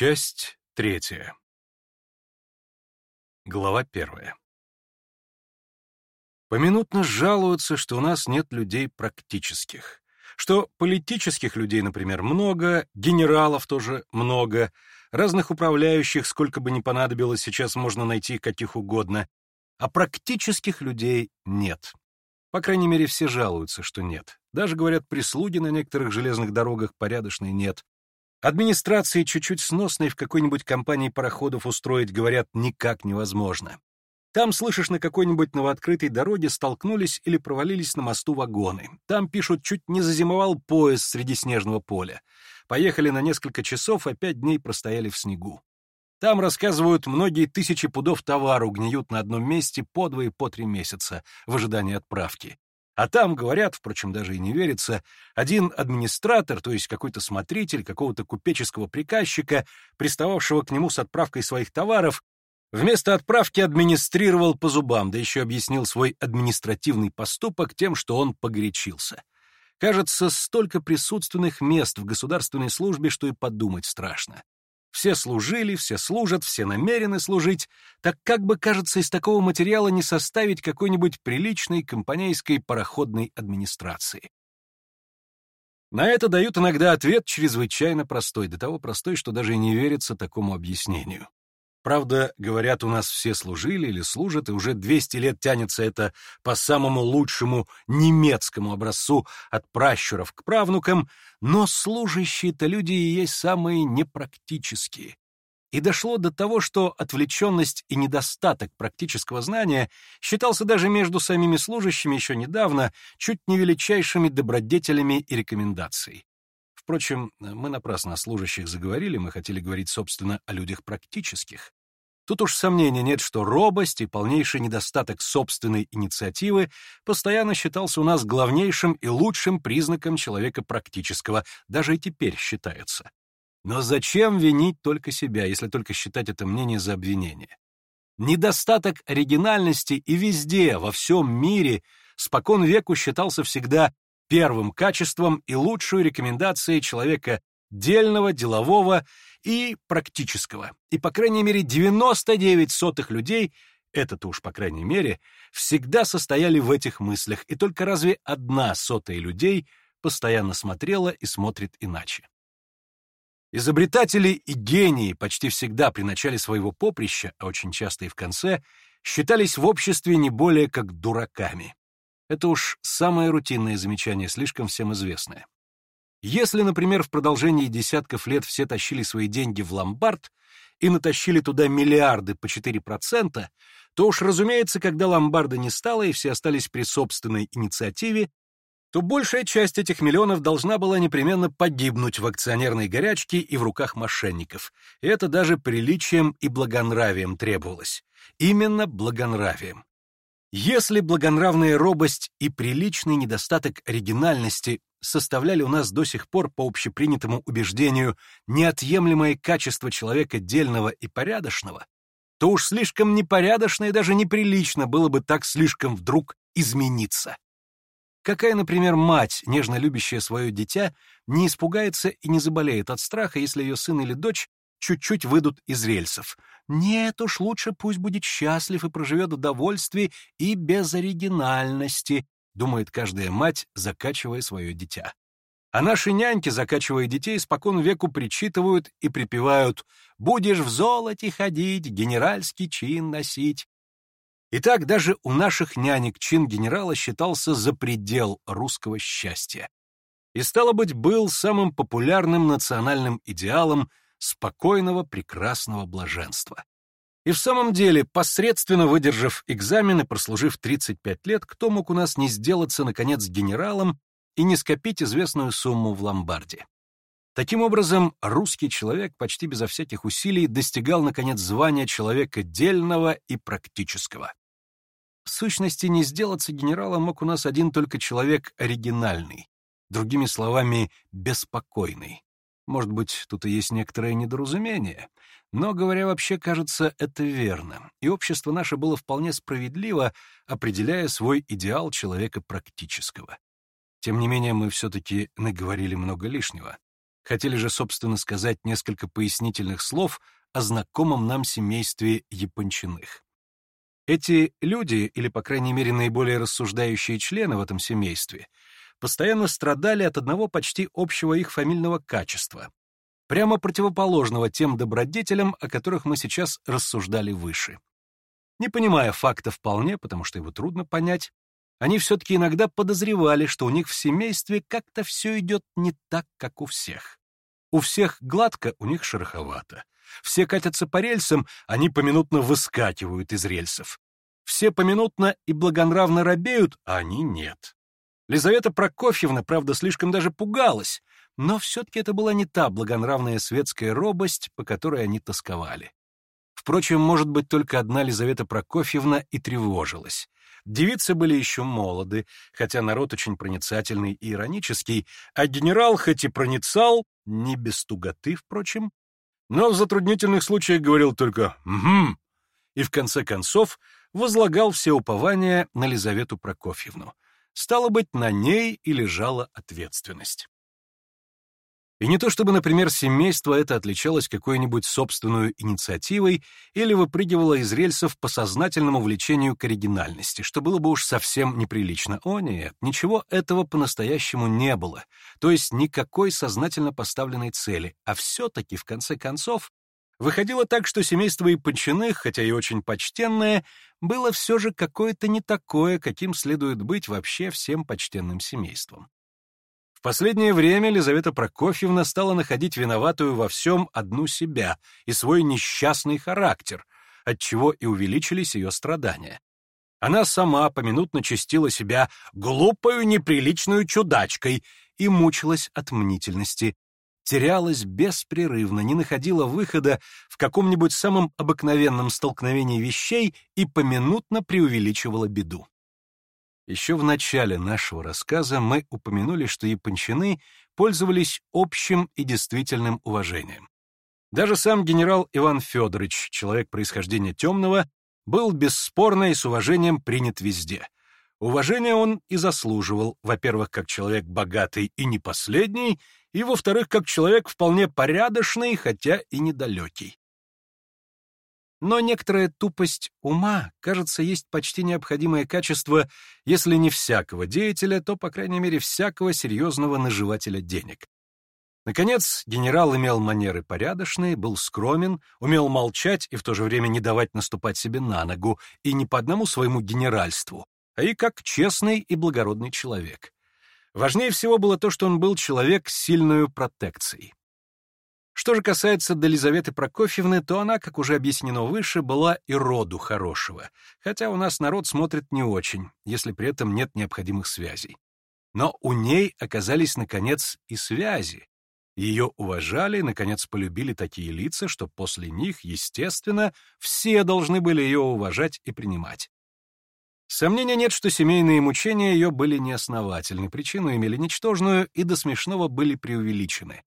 Часть третья. Глава первая. Поминутно жалуются, что у нас нет людей практических. Что политических людей, например, много, генералов тоже много, разных управляющих, сколько бы ни понадобилось, сейчас можно найти каких угодно, а практических людей нет. По крайней мере, все жалуются, что нет. Даже, говорят, прислуги на некоторых железных дорогах порядочной нет, Администрации чуть-чуть сносной в какой-нибудь компании пароходов устроить, говорят, никак невозможно. Там, слышишь, на какой-нибудь новооткрытой дороге столкнулись или провалились на мосту вагоны. Там, пишут, чуть не зазимовал поезд среди снежного поля. Поехали на несколько часов, а пять дней простояли в снегу. Там, рассказывают, многие тысячи пудов товару гниют на одном месте по два и по три месяца в ожидании отправки. А там, говорят, впрочем, даже и не верится, один администратор, то есть какой-то смотритель какого-то купеческого приказчика, пристававшего к нему с отправкой своих товаров, вместо отправки администрировал по зубам, да еще объяснил свой административный поступок тем, что он погорячился. Кажется, столько присутственных мест в государственной службе, что и подумать страшно. Все служили, все служат, все намерены служить, так как бы, кажется, из такого материала не составить какой-нибудь приличной компанейской пароходной администрации. На это дают иногда ответ чрезвычайно простой, до того простой, что даже не верится такому объяснению. Правда, говорят, у нас все служили или служат, и уже 200 лет тянется это по самому лучшему немецкому образцу от пращуров к правнукам, но служащие-то люди и есть самые непрактические. И дошло до того, что отвлеченность и недостаток практического знания считался даже между самими служащими еще недавно чуть не величайшими добродетелями и рекомендацией. Впрочем, мы напрасно о служащих заговорили, мы хотели говорить, собственно, о людях практических. Тут уж сомнения нет, что робость и полнейший недостаток собственной инициативы постоянно считался у нас главнейшим и лучшим признаком человека практического, даже и теперь считается. Но зачем винить только себя, если только считать это мнение за обвинение? Недостаток оригинальности и везде, во всем мире, спокон веку считался всегда первым качеством и лучшую рекомендацией человека дельного, делового и практического. И, по крайней мере, 99 сотых людей, это-то уж по крайней мере, всегда состояли в этих мыслях, и только разве одна сотая людей постоянно смотрела и смотрит иначе. Изобретатели и гении почти всегда при начале своего поприща, а очень часто и в конце, считались в обществе не более как дураками. Это уж самое рутинное замечание, слишком всем известное. Если, например, в продолжении десятков лет все тащили свои деньги в ломбард и натащили туда миллиарды по 4%, то уж, разумеется, когда ломбарда не стало и все остались при собственной инициативе, то большая часть этих миллионов должна была непременно погибнуть в акционерной горячке и в руках мошенников. И это даже приличием и благонравием требовалось. Именно благонравием. Если благонравная робость и приличный недостаток оригинальности составляли у нас до сих пор, по общепринятому убеждению, неотъемлемое качество человека дельного и порядочного, то уж слишком непорядочно и даже неприлично было бы так слишком вдруг измениться. Какая, например, мать, нежно любящая свое дитя, не испугается и не заболеет от страха, если ее сын или дочь чуть-чуть выйдут из рельсов. Нет уж, лучше пусть будет счастлив и проживет в довольстве и без оригинальности, думает каждая мать, закачивая свое дитя. А наши няньки, закачивая детей, спокон веку причитывают и припевают «Будешь в золоте ходить, генеральский чин носить». Итак, даже у наших нянек чин генерала считался за предел русского счастья. И, стало быть, был самым популярным национальным идеалом – спокойного, прекрасного блаженства. И в самом деле, посредственно выдержав экзамены, прослужив 35 лет, кто мог у нас не сделаться, наконец, генералом и не скопить известную сумму в ломбарде? Таким образом, русский человек почти безо всяких усилий достигал, наконец, звания человека дельного и практического. В сущности, не сделаться генералом мог у нас один только человек оригинальный, другими словами, беспокойный. Может быть, тут и есть некоторое недоразумение. Но, говоря вообще, кажется, это верно. И общество наше было вполне справедливо, определяя свой идеал человека практического. Тем не менее, мы все-таки наговорили много лишнего. Хотели же, собственно, сказать несколько пояснительных слов о знакомом нам семействе япончиных. Эти люди, или, по крайней мере, наиболее рассуждающие члены в этом семействе — постоянно страдали от одного почти общего их фамильного качества, прямо противоположного тем добродетелям, о которых мы сейчас рассуждали выше. Не понимая факта вполне, потому что его трудно понять, они все-таки иногда подозревали, что у них в семействе как-то все идет не так, как у всех. У всех гладко, у них шероховато. Все катятся по рельсам, они поминутно выскакивают из рельсов. Все поминутно и благонравно робеют, а они нет. Лизавета Прокофьевна, правда, слишком даже пугалась, но все-таки это была не та благонравная светская робость, по которой они тосковали. Впрочем, может быть, только одна Лизавета Прокофьевна и тревожилась. Девицы были еще молоды, хотя народ очень проницательный и иронический, а генерал хоть и проницал, не без туготы, впрочем, но в затруднительных случаях говорил только «Угу» и в конце концов возлагал все упования на Лизавету Прокофьевну — Стало быть, на ней и лежала ответственность. И не то чтобы, например, семейство это отличалось какой-нибудь собственной инициативой или выпрыгивало из рельсов по сознательному влечению к оригинальности, что было бы уж совсем неприлично. О нет, ничего этого по-настоящему не было, то есть никакой сознательно поставленной цели, а все-таки, в конце концов, Выходило так, что семейство и подчинных, хотя и очень почтенное, было все же какое-то не такое, каким следует быть вообще всем почтенным семейством. В последнее время Лизавета Прокофьевна стала находить виноватую во всем одну себя и свой несчастный характер, отчего и увеличились ее страдания. Она сама поминутно чистила себя глупою неприличную чудачкой и мучилась от мнительности, терялась беспрерывно, не находила выхода в каком-нибудь самом обыкновенном столкновении вещей и поминутно преувеличивала беду. Еще в начале нашего рассказа мы упомянули, что япончины пользовались общим и действительным уважением. Даже сам генерал Иван Федорович, человек происхождения темного, был бесспорно и с уважением принят везде — Уважение он и заслуживал, во-первых, как человек богатый и не последний, и, во-вторых, как человек вполне порядочный, хотя и недалекий. Но некоторая тупость ума, кажется, есть почти необходимое качество, если не всякого деятеля, то, по крайней мере, всякого серьезного наживателя денег. Наконец, генерал имел манеры порядочные, был скромен, умел молчать и в то же время не давать наступать себе на ногу, и не по одному своему генеральству, и как честный и благородный человек. Важнее всего было то, что он был человек с сильной протекцией. Что же касается Елизаветы Прокофьевны, то она, как уже объяснено выше, была и роду хорошего, хотя у нас народ смотрит не очень, если при этом нет необходимых связей. Но у ней оказались, наконец, и связи. Ее уважали, наконец, полюбили такие лица, что после них, естественно, все должны были ее уважать и принимать. Сомнения нет, что семейные мучения ее были неосновательны, причину имели ничтожную и до смешного были преувеличены.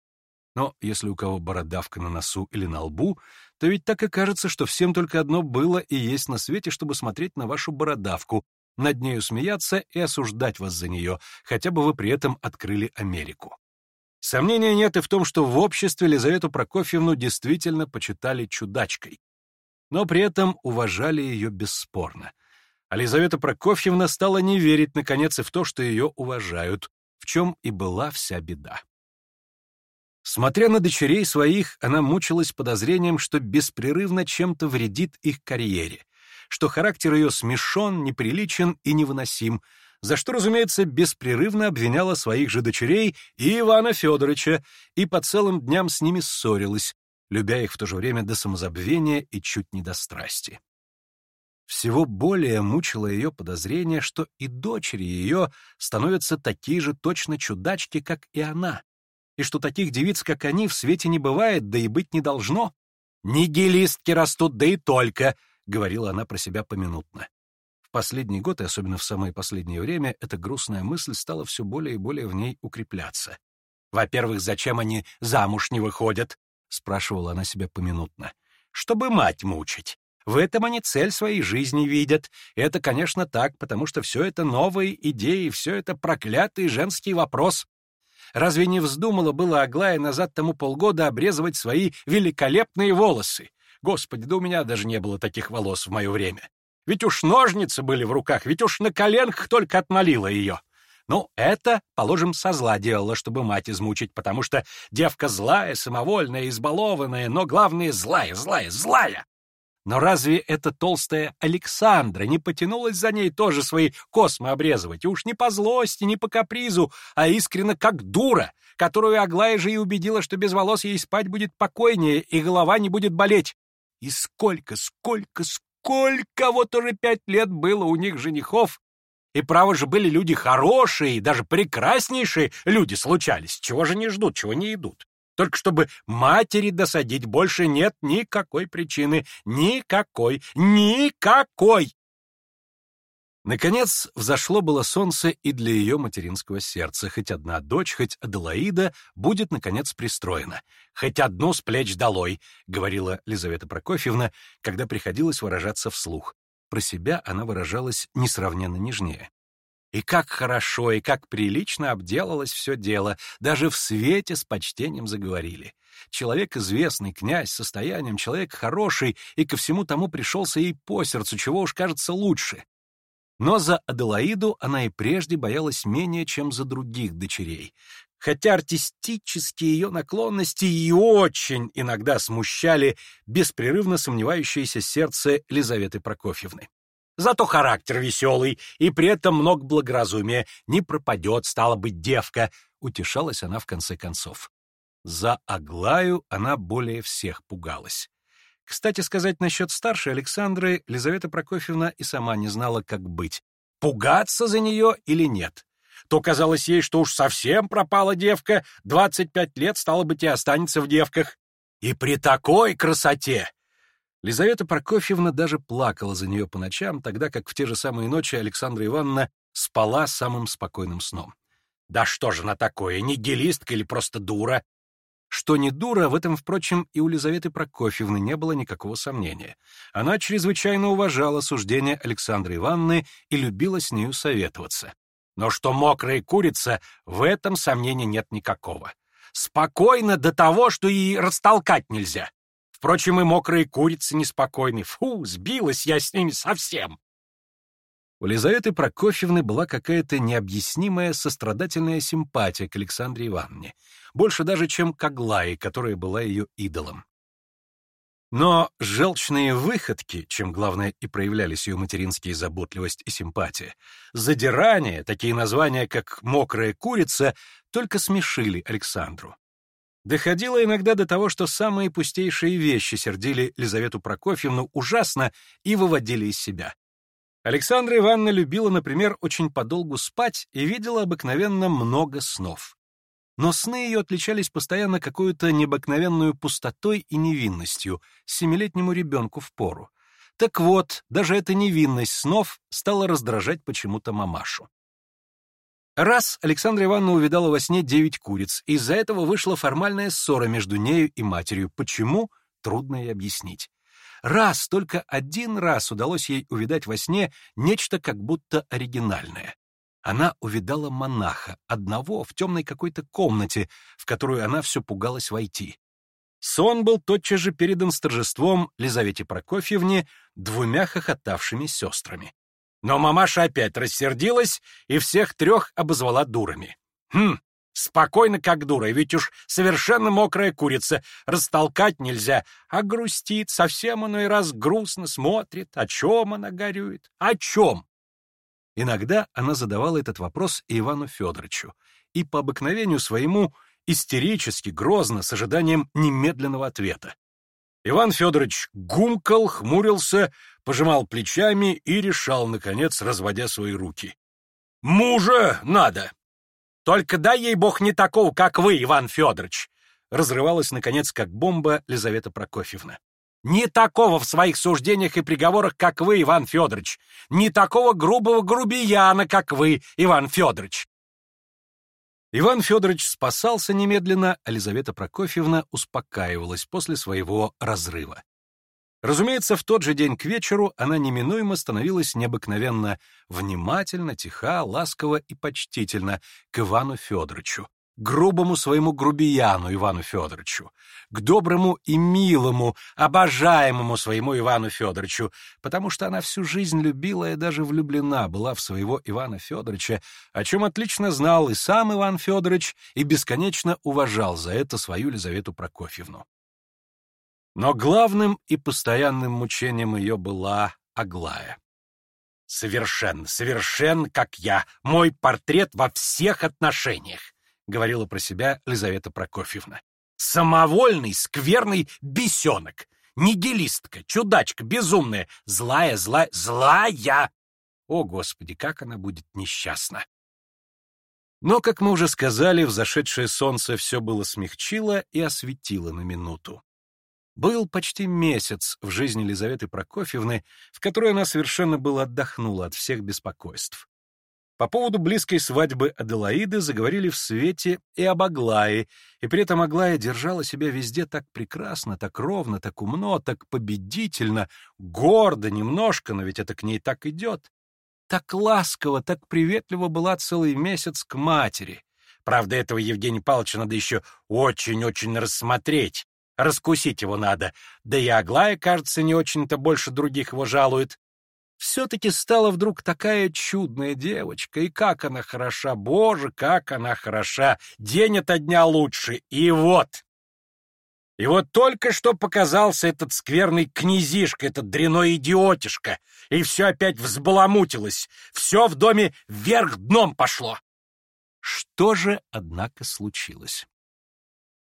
Но если у кого бородавка на носу или на лбу, то ведь так и кажется, что всем только одно было и есть на свете, чтобы смотреть на вашу бородавку, над нею смеяться и осуждать вас за нее, хотя бы вы при этом открыли Америку. Сомнения нет и в том, что в обществе Лизавету Прокофьевну действительно почитали чудачкой, но при этом уважали ее бесспорно, а Лизавета Прокофьевна стала не верить, наконец, и в то, что ее уважают, в чем и была вся беда. Смотря на дочерей своих, она мучилась подозрением, что беспрерывно чем-то вредит их карьере, что характер ее смешон, неприличен и невыносим, за что, разумеется, беспрерывно обвиняла своих же дочерей и Ивана Федоровича и по целым дням с ними ссорилась, любя их в то же время до самозабвения и чуть не до страсти. Всего более мучило ее подозрение, что и дочери ее становятся такие же точно чудачки, как и она, и что таких девиц, как они, в свете не бывает, да и быть не должно. «Нигилистки растут, да и только», — говорила она про себя поминутно. В последний год, и особенно в самое последнее время, эта грустная мысль стала все более и более в ней укрепляться. «Во-первых, зачем они замуж не выходят?» — спрашивала она себя поминутно. «Чтобы мать мучить. В этом они цель своей жизни видят. Это, конечно, так, потому что все это новые идеи, все это проклятый женский вопрос. Разве не вздумала была Аглая назад тому полгода обрезывать свои великолепные волосы? Господи, да у меня даже не было таких волос в мое время. Ведь уж ножницы были в руках, ведь уж на коленках только отмолила ее. Ну, это, положим, со зла делала, чтобы мать измучить, потому что девка злая, самовольная, избалованная, но, главное, злая, злая, злая. Но разве эта толстая Александра не потянулась за ней тоже свои космы обрезывать? И уж не по злости, не по капризу, а искренно как дура, которую Аглая же и убедила, что без волос ей спать будет покойнее и голова не будет болеть. И сколько, сколько, сколько вот уже пять лет было у них женихов, и право же были люди хорошие, даже прекраснейшие люди случались. Чего же не ждут, чего не идут? Только чтобы матери досадить больше нет никакой причины, никакой, никакой!» Наконец, взошло было солнце и для ее материнского сердца. Хоть одна дочь, хоть Аделаида будет, наконец, пристроена. «Хоть одну с плеч долой», — говорила Лизавета Прокофьевна, когда приходилось выражаться вслух. Про себя она выражалась несравненно нежнее. И как хорошо, и как прилично обделалось все дело, даже в свете с почтением заговорили. Человек известный, князь, состоянием, человек хороший, и ко всему тому пришелся ей по сердцу, чего уж кажется лучше. Но за Аделаиду она и прежде боялась менее, чем за других дочерей. Хотя артистические ее наклонности и очень иногда смущали беспрерывно сомневающееся сердце Лизаветы Прокофьевны. Зато характер веселый, и при этом много благоразумия. Не пропадет, стала быть, девка!» — утешалась она в конце концов. За Аглаю она более всех пугалась. Кстати сказать, насчет старшей Александры Лизавета Прокофьевна и сама не знала, как быть. Пугаться за нее или нет? То казалось ей, что уж совсем пропала девка, 25 лет, стало быть, и останется в девках. И при такой красоте! Лизавета Прокофьевна даже плакала за нее по ночам, тогда как в те же самые ночи Александра Ивановна спала самым спокойным сном. «Да что же она такое, нигилистка или просто дура?» Что не дура, в этом, впрочем, и у Лизаветы Прокофьевны не было никакого сомнения. Она чрезвычайно уважала суждения Александры Ивановны и любила с нею советоваться. Но что мокрая курица, в этом сомнения нет никакого. Спокойно до того, что и растолкать нельзя. Впрочем, и мокрые курицы неспокойны. Фу, сбилась я с ними совсем. У Лизаветы Прокофьевны была какая-то необъяснимая сострадательная симпатия к Александре Ивановне, больше даже, чем к Аглае, которая была ее идолом. Но желчные выходки, чем главное и проявлялись ее материнские заботливость и симпатия, задирание, такие названия, как «мокрая курица», только смешили Александру. Доходило иногда до того, что самые пустейшие вещи сердили Лизавету Прокофьевну ужасно и выводили из себя. Александра Ивановна любила, например, очень подолгу спать и видела обыкновенно много снов. Но сны ее отличались постоянно какой-то необыкновенную пустотой и невинностью, семилетнему ребенку в пору. Так вот, даже эта невинность снов стала раздражать почему-то мамашу. Раз Александра Ивановна увидала во сне девять куриц, из-за этого вышла формальная ссора между нею и матерью. Почему? Трудно и объяснить. Раз, только один раз удалось ей увидать во сне нечто как будто оригинальное. Она увидала монаха, одного, в темной какой-то комнате, в которую она все пугалась войти. Сон был тотчас же передан с торжеством Лизавете Прокофьевне двумя хохотавшими сестрами. Но мамаша опять рассердилась и всех трех обозвала дурами. «Хм, спокойно как дура, ведь уж совершенно мокрая курица, растолкать нельзя, а грустит, совсем оно и раз грустно смотрит, о чем она горюет, о чем?» Иногда она задавала этот вопрос Ивану Федоровичу, и по обыкновению своему истерически, грозно, с ожиданием немедленного ответа. Иван Федорович гумкал, хмурился, пожимал плечами и решал, наконец, разводя свои руки. «Мужа надо!» «Только дай ей бог не такого, как вы, Иван Федорович!» Разрывалась, наконец, как бомба Лизавета Прокофьевна. «Не такого в своих суждениях и приговорах, как вы, Иван Федорович! Не такого грубого грубияна, как вы, Иван Федорович! Иван Федорович спасался немедленно, а Лизавета Прокофьевна успокаивалась после своего разрыва. Разумеется, в тот же день к вечеру она неминуемо становилась необыкновенно внимательно, тиха, ласково и почтительно к Ивану Федоровичу, грубому своему грубияну Ивану Федоровичу, к доброму и милому, обожаемому своему Ивану Федоровичу, потому что она всю жизнь любила и даже влюблена была в своего Ивана Федоровича, о чем отлично знал и сам Иван Федорович, и бесконечно уважал за это свою Лизавету Прокофьевну. Но главным и постоянным мучением ее была Аглая. «Совершен, совершен, как я, мой портрет во всех отношениях!» говорила про себя Лизавета Прокофьевна. Самовольный, скверный бесенок, нигилистка, чудачка, безумная, злая, злая, злая! О, Господи, как она будет несчастна! Но, как мы уже сказали, взошедшее солнце все было смягчило и осветило на минуту. Был почти месяц в жизни Елизаветы Прокофьевны, в которой она совершенно было отдохнула от всех беспокойств. По поводу близкой свадьбы Аделаиды заговорили в свете и об Аглае, и при этом Аглая держала себя везде так прекрасно, так ровно, так умно, так победительно, гордо немножко, но ведь это к ней так идет. Так ласково, так приветливо была целый месяц к матери. Правда, этого Евгения Павловича надо еще очень-очень рассмотреть. Раскусить его надо. Да и Аглая, кажется, не очень-то больше других его жалует все-таки стала вдруг такая чудная девочка, и как она хороша, боже, как она хороша, день ото дня лучше, и вот. И вот только что показался этот скверный князишка, этот дряной идиотишка, и все опять взбаламутилось, все в доме вверх дном пошло. Что же, однако, случилось?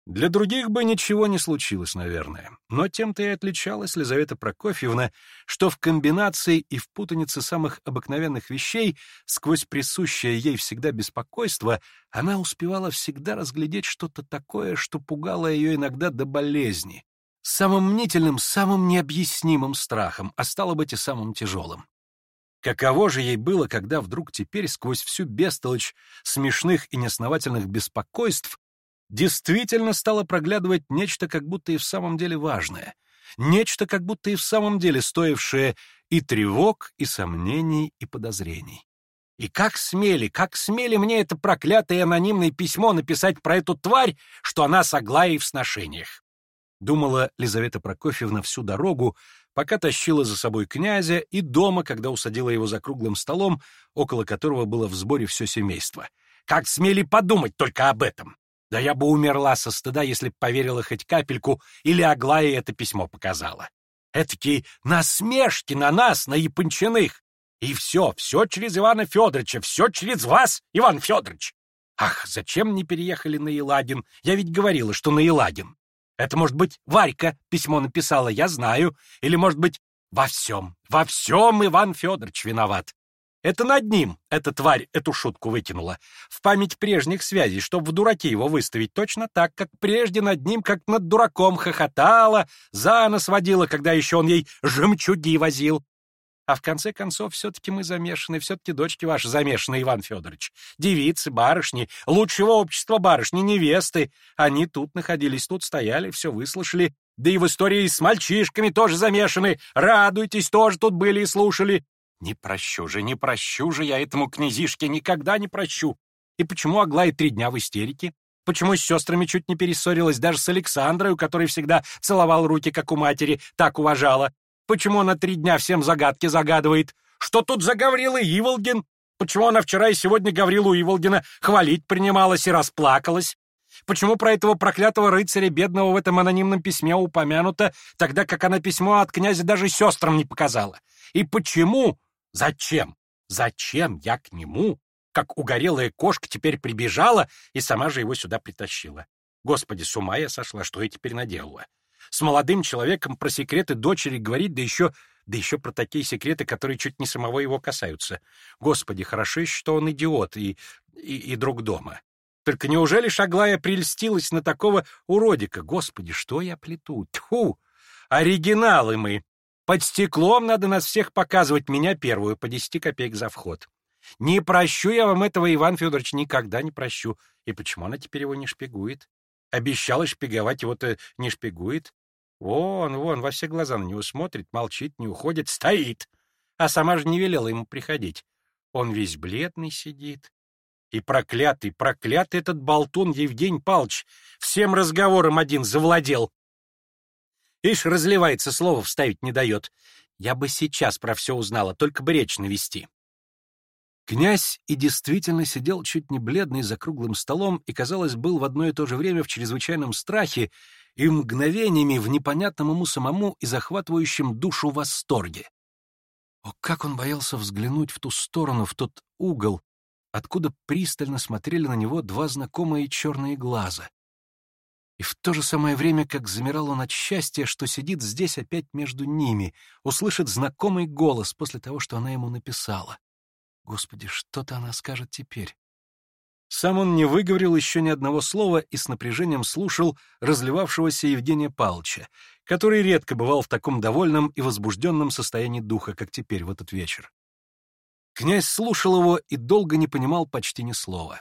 Для других бы ничего не случилось, наверное. Но тем-то и отличалась Лизавета Прокофьевна, что в комбинации и в путанице самых обыкновенных вещей, сквозь присущее ей всегда беспокойство, она успевала всегда разглядеть что-то такое, что пугало ее иногда до болезни. Самым мнительным, самым необъяснимым страхом, а стало быть и самым тяжелым. Каково же ей было, когда вдруг теперь сквозь всю бестолочь смешных и неосновательных беспокойств действительно стало проглядывать нечто как будто и в самом деле важное, нечто как будто и в самом деле стоившее и тревог, и сомнений, и подозрений. И как смели, как смели мне это проклятое анонимное письмо написать про эту тварь, что она с Аглаей в сношениях? Думала Лизавета Прокофьевна всю дорогу, пока тащила за собой князя и дома, когда усадила его за круглым столом, около которого было в сборе все семейство. Как смели подумать только об этом! Да я бы умерла со стыда, если б поверила хоть капельку, или Аглая это письмо показала. Этакие насмешки на нас, на Япончиных. И все, все через Ивана Федоровича, все через вас, Иван Федорович. Ах, зачем не переехали на Еладин? Я ведь говорила, что на Еладин. Это, может быть, Варька письмо написала, я знаю. Или, может быть, во всем, во всем Иван Федорович виноват. Это над ним эта тварь эту шутку вытянула В память прежних связей, чтобы в дураке его выставить точно так, как прежде над ним, как над дураком, хохотала, за нос водила, когда еще он ей жемчуги возил. А в конце концов, все-таки мы замешаны, все-таки дочки ваши замешаны, Иван Федорович. Девицы, барышни, лучшего общества барышни, невесты. Они тут находились, тут стояли, все выслушали. Да и в истории с мальчишками тоже замешаны. Радуйтесь, тоже тут были и слушали. «Не прощу же, не прощу же я этому князишке, никогда не прощу! И почему Аглая три дня в истерике? Почему с сестрами чуть не перессорилась даже с Александрой, у которой всегда целовал руки, как у матери, так уважала? Почему она три дня всем загадки загадывает? Что тут за Гаврила Иволгин? Почему она вчера и сегодня Гаврилу Иволгина хвалить принималась и расплакалась? Почему про этого проклятого рыцаря бедного в этом анонимном письме упомянуто, тогда как она письмо от князя даже сестрам не показала? И почему Зачем? Зачем я к нему? Как угорелая кошка теперь прибежала и сама же его сюда притащила. Господи, с ума я сошла, что я теперь наделала? С молодым человеком про секреты дочери говорить, да еще, да еще про такие секреты, которые чуть не самого его касаются. Господи, хорошо, что он идиот и, и, и друг дома. Только неужели Шаглая прельстилась на такого уродика? Господи, что я плету? Тьфу! Оригиналы мы! Под стеклом надо нас всех показывать, меня первую, по десяти копеек за вход. Не прощу я вам этого, Иван Федорович, никогда не прощу. И почему она теперь его не шпигует? Обещала шпиговать, его-то э, не шпигует. Вон, вон, во все глаза на него смотрит, молчит, не уходит, стоит. А сама же не велела ему приходить. Он весь бледный сидит. И проклятый, проклятый этот болтун Евгений Палч всем разговором один завладел. Ишь, разливается, слово вставить не дает. Я бы сейчас про все узнала, только бы речь навести. Князь и действительно сидел чуть не бледный за круглым столом и, казалось, был в одно и то же время в чрезвычайном страхе и мгновениями в непонятном ему самому и захватывающем душу восторге. О, как он боялся взглянуть в ту сторону, в тот угол, откуда пристально смотрели на него два знакомые черные глаза. И в то же самое время, как замирал он от счастья, что сидит здесь опять между ними, услышит знакомый голос после того, что она ему написала. Господи, что-то она скажет теперь. Сам он не выговорил еще ни одного слова и с напряжением слушал разливавшегося Евгения Павловича, который редко бывал в таком довольном и возбужденном состоянии духа, как теперь в этот вечер. Князь слушал его и долго не понимал почти ни слова.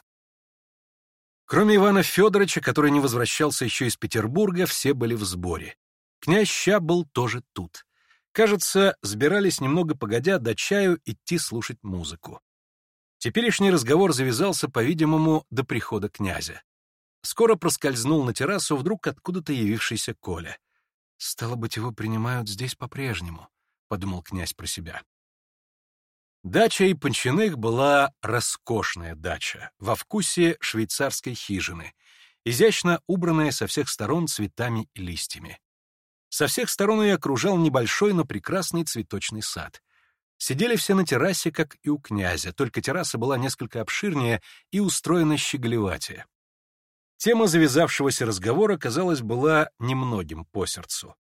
Кроме Ивана Федоровича, который не возвращался еще из Петербурга, все были в сборе. Князь Ща был тоже тут. Кажется, сбирались немного погодя до чаю идти слушать музыку. Теперешний разговор завязался, по-видимому, до прихода князя. Скоро проскользнул на террасу вдруг откуда-то явившийся Коля. «Стало быть, его принимают здесь по-прежнему», — подумал князь про себя. Дача и Панчиных была роскошная дача, во вкусе швейцарской хижины, изящно убранная со всех сторон цветами и листьями. Со всех сторон ее окружал небольшой, но прекрасный цветочный сад. Сидели все на террасе, как и у князя, только терраса была несколько обширнее и устроена щеголеватее. Тема завязавшегося разговора, казалось, была немногим по сердцу.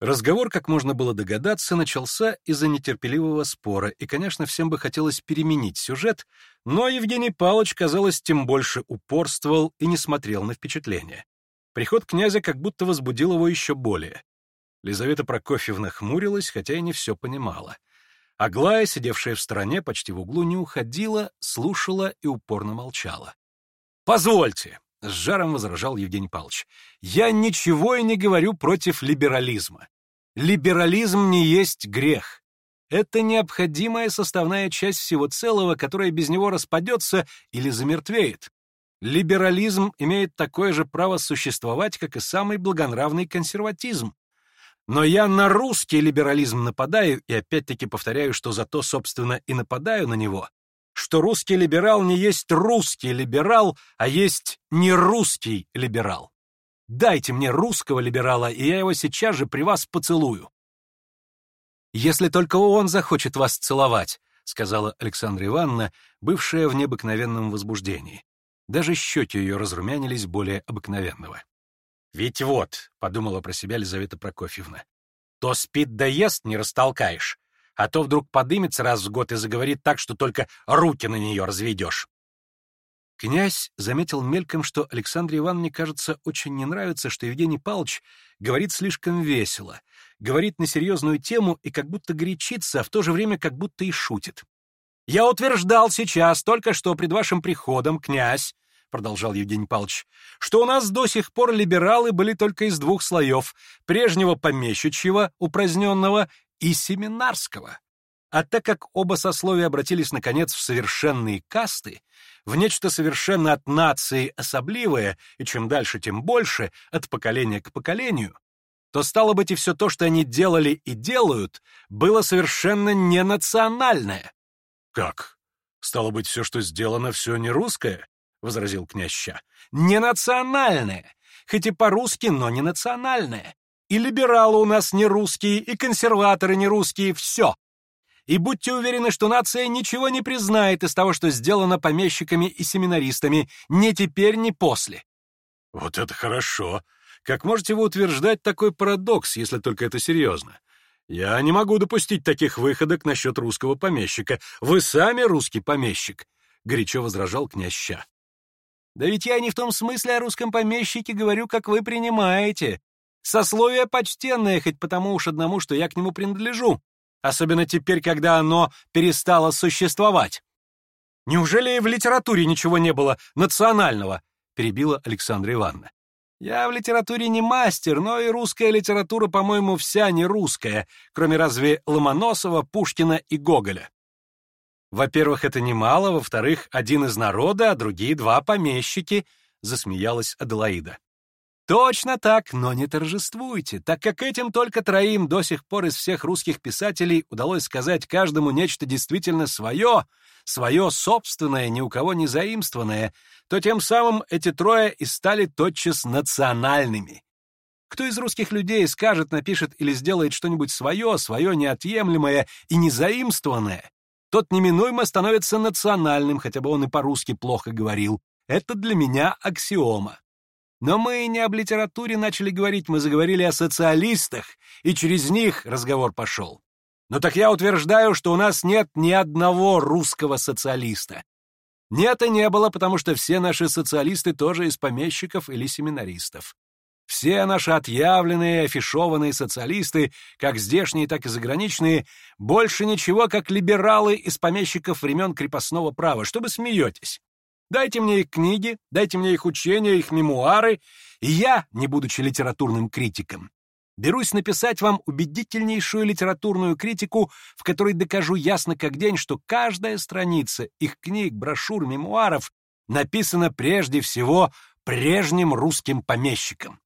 Разговор, как можно было догадаться, начался из-за нетерпеливого спора, и, конечно, всем бы хотелось переменить сюжет, но Евгений Павлович, казалось, тем больше упорствовал и не смотрел на впечатление. Приход князя как будто возбудил его еще более. Лизавета Прокофьевна хмурилась, хотя и не все понимала. Аглая, сидевшая в стороне, почти в углу, не уходила, слушала и упорно молчала. «Позвольте!» — с жаром возражал Евгений Павлович. «Я ничего и не говорю против либерализма. Либерализм не есть грех. Это необходимая составная часть всего целого, которая без него распадется или замертвеет. Либерализм имеет такое же право существовать, как и самый благонравный консерватизм. Но я на русский либерализм нападаю и опять-таки повторяю, что зато, собственно, и нападаю на него, что русский либерал не есть русский либерал, а есть нерусский либерал. Дайте мне русского либерала, и я его сейчас же при вас поцелую. «Если только он захочет вас целовать», — сказала Александра Ивановна, бывшая в необыкновенном возбуждении. Даже щеки ее разрумянились более обыкновенного. «Ведь вот», — подумала про себя Лизавета Прокофьевна, — «то спит да ест, не растолкаешь а то вдруг подымется раз в год и заговорит так, что только руки на нее разведешь. Князь заметил мельком, что Александре Ивановне, кажется, очень не нравится, что Евгений Павлович говорит слишком весело, говорит на серьезную тему и как будто горячится, а в то же время как будто и шутит. «Я утверждал сейчас, только что пред вашим приходом, князь, — продолжал Евгений Павлович, — что у нас до сих пор либералы были только из двух слоев — прежнего помещичьего, упраздненного, и семинарского. А так как оба сословия обратились, наконец, в совершенные касты, в нечто совершенно от нации особливое, и чем дальше, тем больше, от поколения к поколению, то, стало быть, и все то, что они делали и делают, было совершенно не национальное. «Как? Стало быть, все, что сделано, все не русское?» — возразил князь Ща. «Не национальное! Хоть и по-русски, но не национальное. И либералы у нас не русские, и консерваторы не русские, все. И будьте уверены, что нация ничего не признает из того, что сделано помещиками и семинаристами, ни теперь, ни после. Вот это хорошо. Как можете вы утверждать такой парадокс, если только это серьезно? Я не могу допустить таких выходок насчет русского помещика. Вы сами русский помещик, — горячо возражал князь Ща. Да ведь я не в том смысле о русском помещике говорю, как вы принимаете, Сословие почтенное хоть потому уж одному, что я к нему принадлежу, особенно теперь, когда оно перестало существовать. Неужели и в литературе ничего не было национального? перебила Александра Ивановна. Я в литературе не мастер, но и русская литература, по-моему, вся не русская, кроме разве Ломоносова, Пушкина и Гоголя. Во-первых, это немало, во-вторых, один из народа, а другие два помещики, засмеялась Аделаида. Точно так, но не торжествуйте, так как этим только троим до сих пор из всех русских писателей удалось сказать каждому нечто действительно свое, свое собственное, ни у кого не заимствованное, то тем самым эти трое и стали тотчас национальными. Кто из русских людей скажет, напишет или сделает что-нибудь свое, свое неотъемлемое и незаимствованное, тот неминуемо становится национальным, хотя бы он и по-русски плохо говорил. Это для меня аксиома. Но мы не об литературе начали говорить, мы заговорили о социалистах, и через них разговор пошел. Но так я утверждаю, что у нас нет ни одного русского социалиста. Нет и не было, потому что все наши социалисты тоже из помещиков или семинаристов. Все наши отъявленные, афишованные социалисты, как здешние, так и заграничные, больше ничего, как либералы из помещиков времен крепостного права, что вы смеетесь. Дайте мне их книги, дайте мне их учения, их мемуары, и я, не будучи литературным критиком, берусь написать вам убедительнейшую литературную критику, в которой докажу ясно как день, что каждая страница их книг, брошюр, мемуаров написана прежде всего прежним русским помещиком.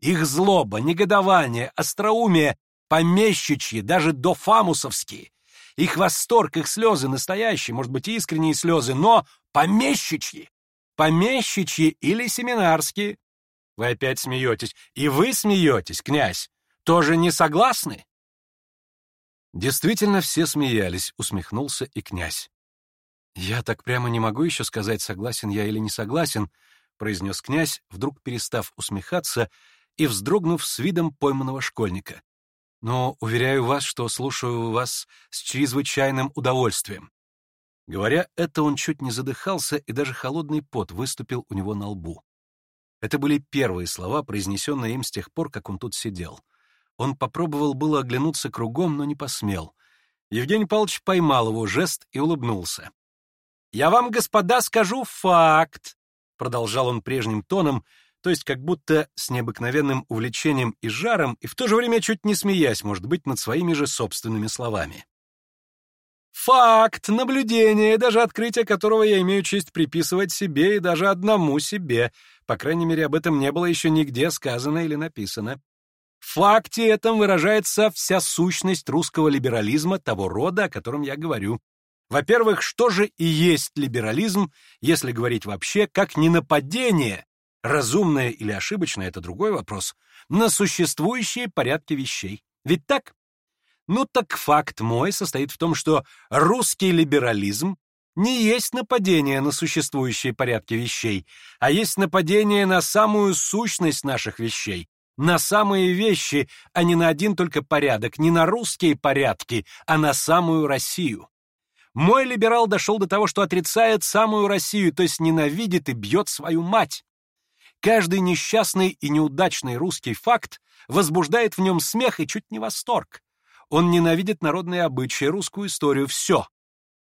Их злоба, негодование, остроумие помещичьи, даже дофамусовские. Их восторг, их слезы настоящие, может быть, искренние слезы, но помещичьи, помещичьи или семинарские. Вы опять смеетесь. И вы смеетесь, князь. Тоже не согласны? Действительно, все смеялись, усмехнулся и князь. «Я так прямо не могу еще сказать, согласен я или не согласен», произнес князь, вдруг перестав усмехаться и вздрогнув с видом пойманного школьника. «Но уверяю вас, что слушаю вас с чрезвычайным удовольствием. Говоря это, он чуть не задыхался, и даже холодный пот выступил у него на лбу. Это были первые слова, произнесенные им с тех пор, как он тут сидел. Он попробовал было оглянуться кругом, но не посмел. Евгений Павлович поймал его жест и улыбнулся. «Я вам, господа, скажу факт!» — продолжал он прежним тоном, то есть как будто с необыкновенным увлечением и жаром, и в то же время чуть не смеясь, может быть, над своими же собственными словами. Факт наблюдения, даже открытие которого я имею честь приписывать себе и даже одному себе. По крайней мере, об этом не было еще нигде сказано или написано. В факте этом выражается вся сущность русского либерализма того рода, о котором я говорю. Во-первых, что же и есть либерализм, если говорить вообще, как не нападение, разумное или ошибочное, это другой вопрос, на существующие порядки вещей. Ведь так? Ну так факт мой состоит в том, что русский либерализм не есть нападение на существующие порядки вещей, а есть нападение на самую сущность наших вещей, на самые вещи, а не на один только порядок, не на русские порядки, а на самую Россию. Мой либерал дошел до того, что отрицает самую Россию, то есть ненавидит и бьет свою мать. Каждый несчастный и неудачный русский факт возбуждает в нем смех и чуть не восторг. Он ненавидит народные обычаи, русскую историю, все.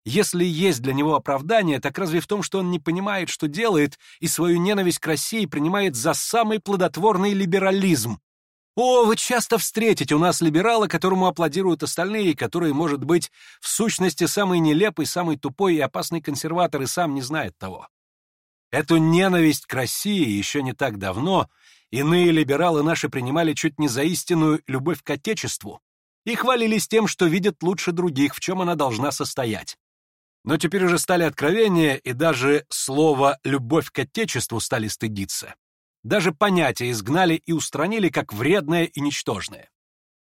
Если есть для него оправдание, так разве в том, что он не понимает, что делает, и свою ненависть к России принимает за самый плодотворный либерализм? О, вы часто встретите у нас либерала, которому аплодируют остальные, который, может быть, в сущности самый нелепый, самый тупой и опасный консерватор и сам не знает того. Эту ненависть к России еще не так давно иные либералы наши принимали чуть не за истинную любовь к Отечеству, и хвалились тем, что видят лучше других, в чем она должна состоять. Но теперь уже стали откровения, и даже слово «любовь к Отечеству» стали стыдиться. Даже понятия изгнали и устранили как вредное и ничтожное.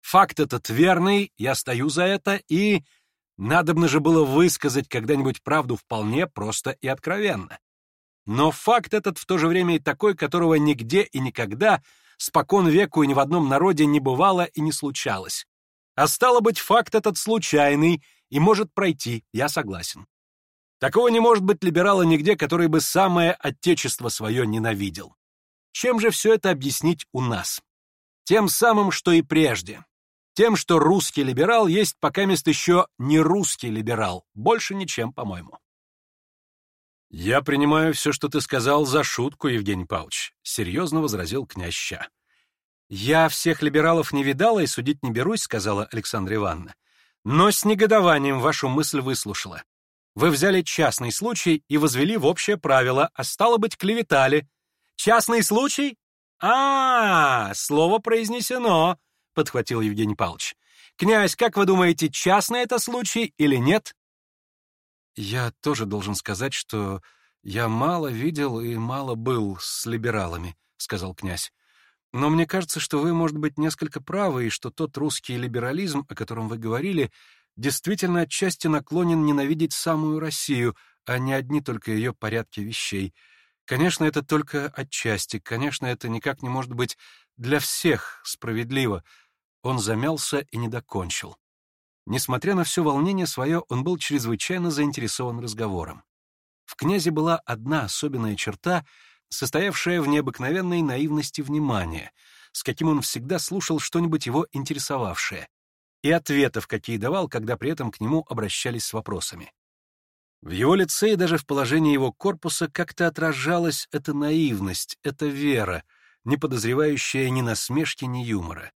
Факт этот верный, я стою за это, и... Надобно же было высказать когда-нибудь правду вполне просто и откровенно. Но факт этот в то же время и такой, которого нигде и никогда, спокон веку и ни в одном народе не бывало и не случалось. А стало быть, факт этот случайный и может пройти, я согласен. Такого не может быть либерала нигде, который бы самое отечество свое ненавидел. Чем же все это объяснить у нас? Тем самым, что и прежде. Тем, что русский либерал есть пока мест еще не русский либерал, больше ничем, по-моему. «Я принимаю все, что ты сказал, за шутку, Евгений Павлович», — серьезно возразил князь Ща. «Я всех либералов не видала и судить не берусь», — сказала Александра Ивановна. «Но с негодованием вашу мысль выслушала. Вы взяли частный случай и возвели в общее правило, а стало быть, клеветали. Частный случай? А, -а, -а слово произнесено», — подхватил Евгений Павлович. «Князь, как вы думаете, частный это случай или нет?» «Я тоже должен сказать, что я мало видел и мало был с либералами», — сказал князь. Но мне кажется, что вы, может быть, несколько правы, и что тот русский либерализм, о котором вы говорили, действительно отчасти наклонен ненавидеть самую Россию, а не одни только ее порядки вещей. Конечно, это только отчасти, конечно, это никак не может быть для всех справедливо. Он замялся и не докончил. Несмотря на все волнение свое, он был чрезвычайно заинтересован разговором. В князе была одна особенная черта — состоявшее в необыкновенной наивности внимания, с каким он всегда слушал что-нибудь его интересовавшее, и ответов, какие давал, когда при этом к нему обращались с вопросами. В его лице и даже в положении его корпуса как-то отражалась эта наивность, эта вера, не подозревающая ни насмешки, ни юмора.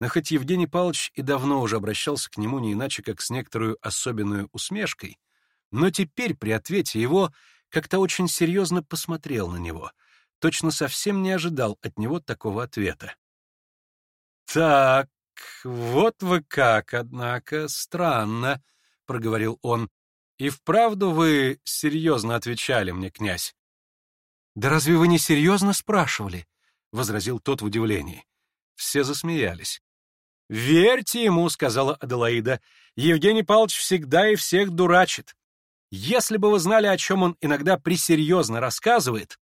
Но хоть Евгений Павлович и давно уже обращался к нему не иначе, как с некоторую особенную усмешкой, но теперь при ответе его как-то очень серьезно посмотрел на него. Точно совсем не ожидал от него такого ответа. «Так, вот вы как, однако, странно», — проговорил он. «И вправду вы серьезно отвечали мне, князь». «Да разве вы не серьезно спрашивали?» — возразил тот в удивлении. Все засмеялись. «Верьте ему», — сказала Аделаида. «Евгений Павлович всегда и всех дурачит. Если бы вы знали, о чем он иногда присерьезно рассказывает...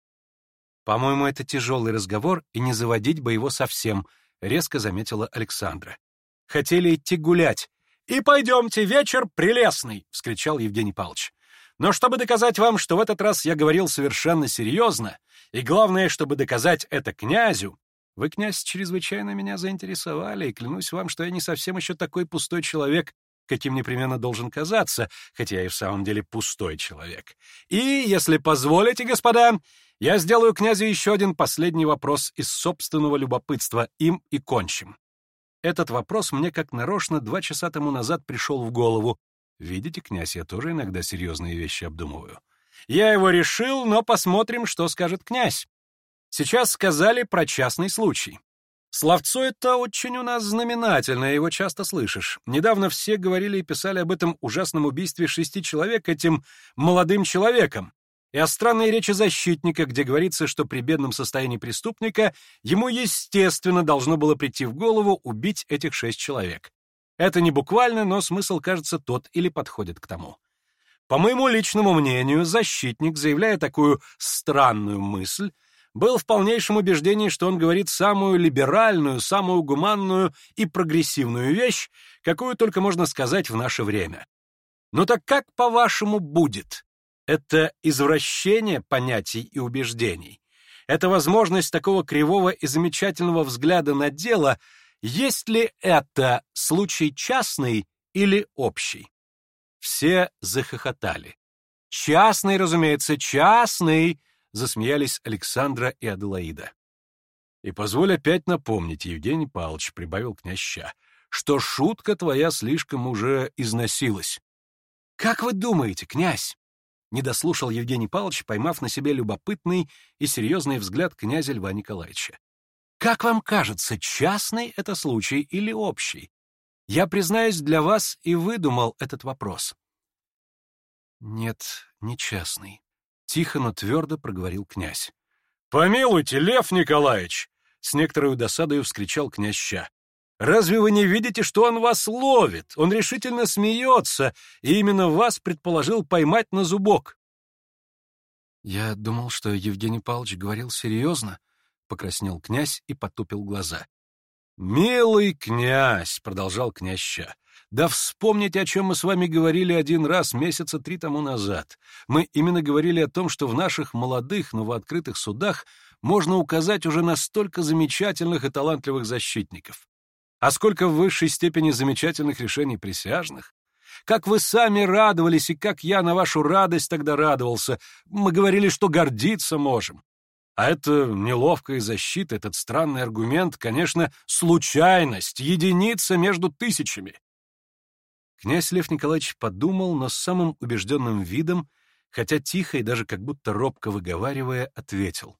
По-моему, это тяжелый разговор, и не заводить бы его совсем, — резко заметила Александра. Хотели идти гулять. «И пойдемте, вечер прелестный!» — вскричал Евгений Павлович. «Но чтобы доказать вам, что в этот раз я говорил совершенно серьезно, и главное, чтобы доказать это князю, вы, князь, чрезвычайно меня заинтересовали, и клянусь вам, что я не совсем еще такой пустой человек, каким непременно должен казаться, хотя и в самом деле пустой человек. И, если позволите, господа, я сделаю князю еще один последний вопрос из собственного любопытства, им и кончим. Этот вопрос мне как нарочно два часа тому назад пришел в голову. Видите, князь, я тоже иногда серьезные вещи обдумываю. Я его решил, но посмотрим, что скажет князь. Сейчас сказали про частный случай. Словцо это очень у нас знаменательное, его часто слышишь. Недавно все говорили и писали об этом ужасном убийстве шести человек этим молодым человеком. И о странной речи защитника, где говорится, что при бедном состоянии преступника ему, естественно, должно было прийти в голову убить этих шесть человек. Это не буквально, но смысл, кажется, тот или подходит к тому. По моему личному мнению, защитник, заявляя такую странную мысль, был в полнейшем убеждении, что он говорит самую либеральную, самую гуманную и прогрессивную вещь, какую только можно сказать в наше время. Но так как, по-вашему, будет? Это извращение понятий и убеждений. Это возможность такого кривого и замечательного взгляда на дело, есть ли это случай частный или общий? Все захохотали. Частный, разумеется, частный, засмеялись Александра и Аделаида. «И позволь опять напомнить, Евгений Павлович», — прибавил князь «что шутка твоя слишком уже износилась». «Как вы думаете, князь?» — Недослушал Евгений Павлович, поймав на себе любопытный и серьезный взгляд князя Льва Николаевича. «Как вам кажется, частный это случай или общий? Я, признаюсь, для вас и выдумал этот вопрос». «Нет, не частный», Тихо, но твердо проговорил князь. «Помилуйте, Лев Николаевич!» С некоторой досадой вскричал князь Ща. «Разве вы не видите, что он вас ловит? Он решительно смеется, и именно вас предположил поймать на зубок». «Я думал, что Евгений Павлович говорил серьезно», — покраснел князь и потупил глаза. «Милый князь», — продолжал князь Ща, — да вспомнить, о чем мы с вами говорили один раз месяца три тому назад. Мы именно говорили о том, что в наших молодых, новооткрытых судах можно указать уже настолько замечательных и талантливых защитников. А сколько в высшей степени замечательных решений присяжных. Как вы сами радовались, и как я на вашу радость тогда радовался. Мы говорили, что гордиться можем. А это неловкая защита, этот странный аргумент, конечно, случайность, единица между тысячами. Князь Лев Николаевич подумал, но с самым убежденным видом, хотя тихо и даже как будто робко выговаривая, ответил.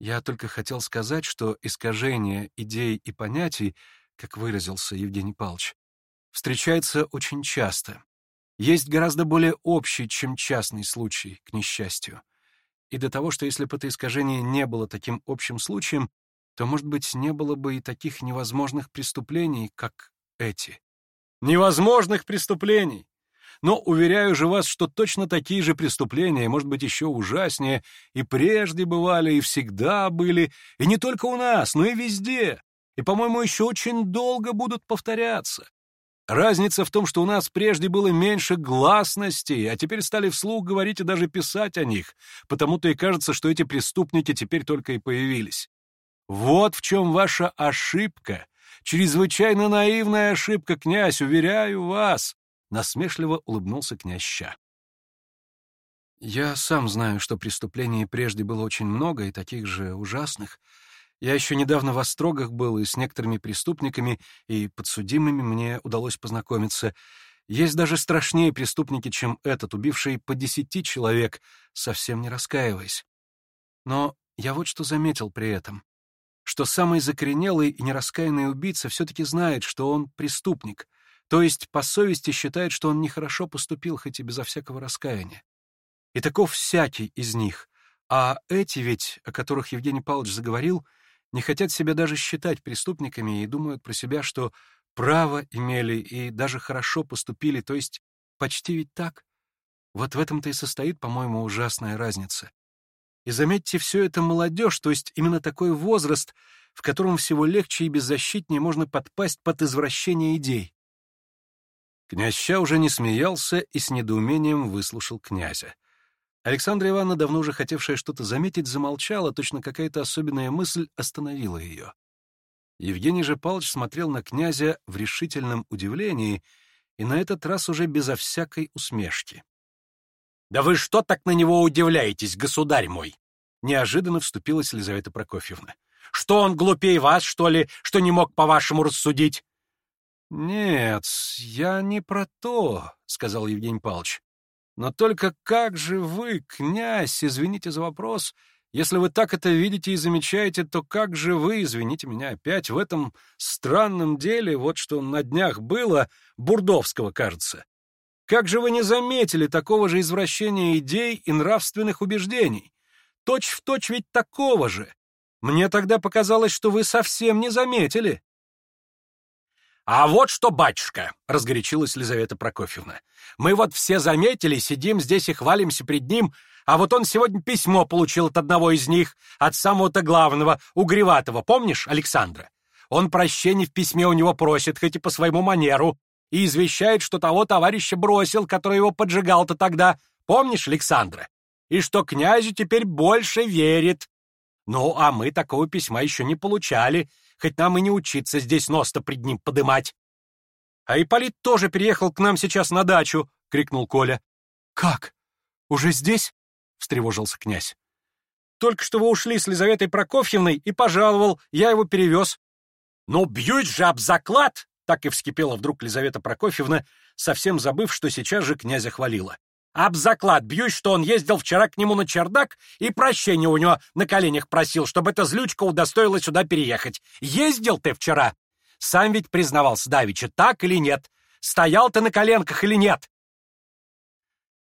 «Я только хотел сказать, что искажение идей и понятий, как выразился Евгений Павлович, встречается очень часто. Есть гораздо более общий, чем частный случай, к несчастью. И до того, что если бы это искажение не было таким общим случаем, то, может быть, не было бы и таких невозможных преступлений, как эти невозможных преступлений. Но уверяю же вас, что точно такие же преступления, может быть, еще ужаснее, и прежде бывали, и всегда были, и не только у нас, но и везде. И, по-моему, еще очень долго будут повторяться. Разница в том, что у нас прежде было меньше гласностей, а теперь стали вслух говорить и даже писать о них, потому-то и кажется, что эти преступники теперь только и появились. Вот в чем ваша ошибка, чрезвычайно наивная ошибка, князь, уверяю вас!» Насмешливо улыбнулся князь Ща. «Я сам знаю, что преступлений прежде было очень много и таких же ужасных. Я еще недавно в Острогах был, и с некоторыми преступниками и подсудимыми мне удалось познакомиться. Есть даже страшнее преступники, чем этот, убивший по десяти человек, совсем не раскаиваясь. Но я вот что заметил при этом что самый закоренелый и нераскаянный убийца все-таки знает, что он преступник, то есть по совести считает, что он нехорошо поступил, хоть и безо всякого раскаяния. И таков всякий из них. А эти ведь, о которых Евгений Павлович заговорил, не хотят себя даже считать преступниками и думают про себя, что право имели и даже хорошо поступили, то есть почти ведь так. Вот в этом-то и состоит, по-моему, ужасная разница. И заметьте, все это молодежь, то есть именно такой возраст, в котором всего легче и беззащитнее можно подпасть под извращение идей. Князь уже не смеялся и с недоумением выслушал князя. Александра Ивановна, давно уже хотевшая что-то заметить, замолчала, точно какая-то особенная мысль остановила ее. Евгений же Павлович смотрел на князя в решительном удивлении и на этот раз уже безо всякой усмешки. «Да вы что так на него удивляетесь, государь мой?» Неожиданно вступилась Елизавета Прокофьевна. «Что он глупее вас, что ли, что не мог по-вашему рассудить?» «Нет, я не про то», — сказал Евгений Павлович. «Но только как же вы, князь, извините за вопрос, если вы так это видите и замечаете, то как же вы, извините меня опять, в этом странном деле, вот что на днях было, Бурдовского, кажется, как же вы не заметили такого же извращения идей и нравственных убеждений? Точь в точь ведь такого же. Мне тогда показалось, что вы совсем не заметили. «А вот что, батюшка!» — разгорячилась Лизавета Прокофьевна. «Мы вот все заметили, сидим здесь и хвалимся пред ним, а вот он сегодня письмо получил от одного из них, от самого-то главного, Угреватого, помнишь, Александра? Он прощения в письме у него просит, хоть и по своему манеру, и извещает, что того товарища бросил, который его поджигал-то тогда, помнишь, Александра? И что князю теперь больше верит. Ну, а мы такого письма еще не получали, хоть нам и не учиться здесь нос-то пред ним подымать. А Ипполит тоже переехал к нам сейчас на дачу, — крикнул Коля. Как? Уже здесь? — встревожился князь. Только что вы ушли с Лизаветой Прокофьевной и пожаловал, я его перевез. Но бьюсь же об заклад!» Так и вскипела вдруг Лизавета Прокофьевна, совсем забыв, что сейчас же князя хвалила. «Об заклад бьюсь, что он ездил вчера к нему на чердак и прощения у него на коленях просил, чтобы эта злючка удостоила сюда переехать. Ездил ты вчера? Сам ведь признавался Давича, так или нет? Стоял ты на коленках или нет?»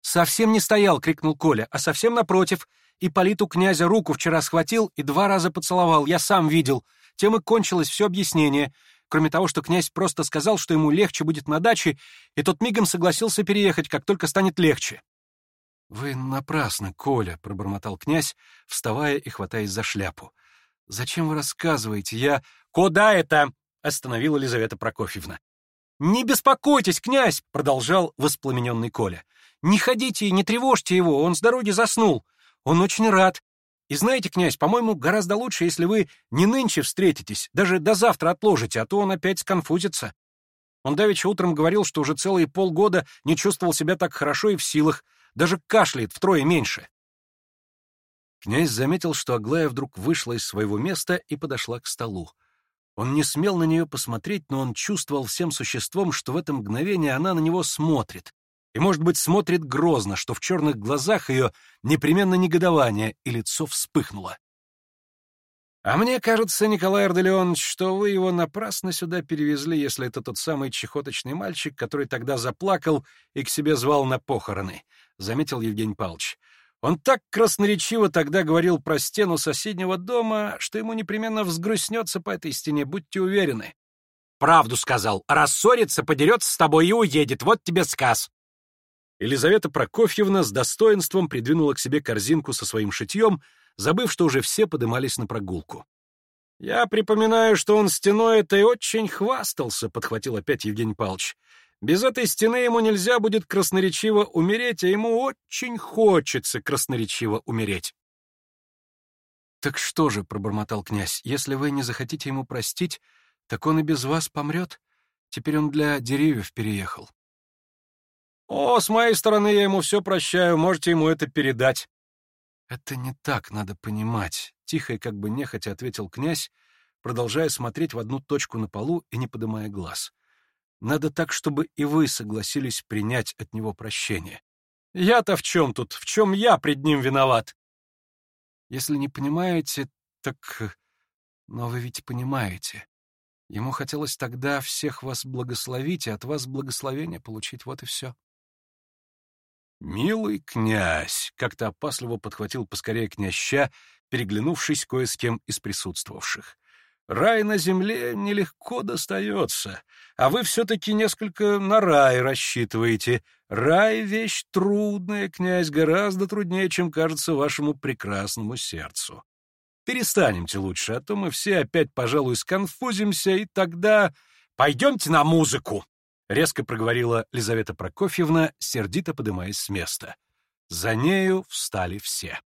«Совсем не стоял», — крикнул Коля, «а совсем напротив. И Политу князя руку вчера схватил и два раза поцеловал, я сам видел. Тем и кончилось все объяснение. Кроме того, что князь просто сказал, что ему легче будет на даче, и тот мигом согласился переехать, как только станет легче. «Вы напрасно, Коля», — пробормотал князь, вставая и хватаясь за шляпу. «Зачем вы рассказываете? Я...» «Куда это?» — остановила Лизавета Прокофьевна. «Не беспокойтесь, князь!» — продолжал воспламененный Коля. «Не ходите и не тревожьте его, он с дороги заснул. Он очень рад. И знаете, князь, по-моему, гораздо лучше, если вы не нынче встретитесь, даже до завтра отложите, а то он опять сконфузится. Он давеча утром говорил, что уже целые полгода не чувствовал себя так хорошо и в силах, даже кашляет втрое меньше. Князь заметил, что Аглая вдруг вышла из своего места и подошла к столу. Он не смел на нее посмотреть, но он чувствовал всем существом, что в это мгновение она на него смотрит, и, может быть, смотрит грозно, что в черных глазах ее непременно негодование, и лицо вспыхнуло. «А мне кажется, Николай Арделеонович, что вы его напрасно сюда перевезли, если это тот самый чехоточный мальчик, который тогда заплакал и к себе звал на похороны», — заметил Евгений Павлович. «Он так красноречиво тогда говорил про стену соседнего дома, что ему непременно взгрустнется по этой стене, будьте уверены». «Правду сказал. Рассорится, подерется с тобой и уедет. Вот тебе сказ», Елизавета Прокофьевна с достоинством придвинула к себе корзинку со своим шитьем, забыв, что уже все подымались на прогулку. «Я припоминаю, что он стеной этой очень хвастался», — подхватил опять Евгений Павлович. «Без этой стены ему нельзя будет красноречиво умереть, а ему очень хочется красноречиво умереть». «Так что же», — пробормотал князь, — «если вы не захотите ему простить, так он и без вас помрет. Теперь он для деревьев переехал». «О, с моей стороны я ему все прощаю, можете ему это передать». «Это не так, надо понимать», — тихо и как бы нехотя ответил князь, продолжая смотреть в одну точку на полу и не подымая глаз. «Надо так, чтобы и вы согласились принять от него прощение. Я-то в чем тут? В чем я пред ним виноват?» «Если не понимаете, так... Но вы ведь понимаете. Ему хотелось тогда всех вас благословить и от вас благословение получить, вот и все». «Милый князь!» — как-то опасливо подхватил поскорее князьща, переглянувшись кое с кем из присутствовавших. «Рай на земле нелегко достается, а вы все-таки несколько на рай рассчитываете. Рай — вещь трудная, князь, гораздо труднее, чем кажется вашему прекрасному сердцу. Перестанемте лучше, а то мы все опять, пожалуй, сконфузимся, и тогда...» «Пойдемте на музыку!» — резко проговорила Лизавета Прокофьевна, сердито подымаясь с места. За нею встали все.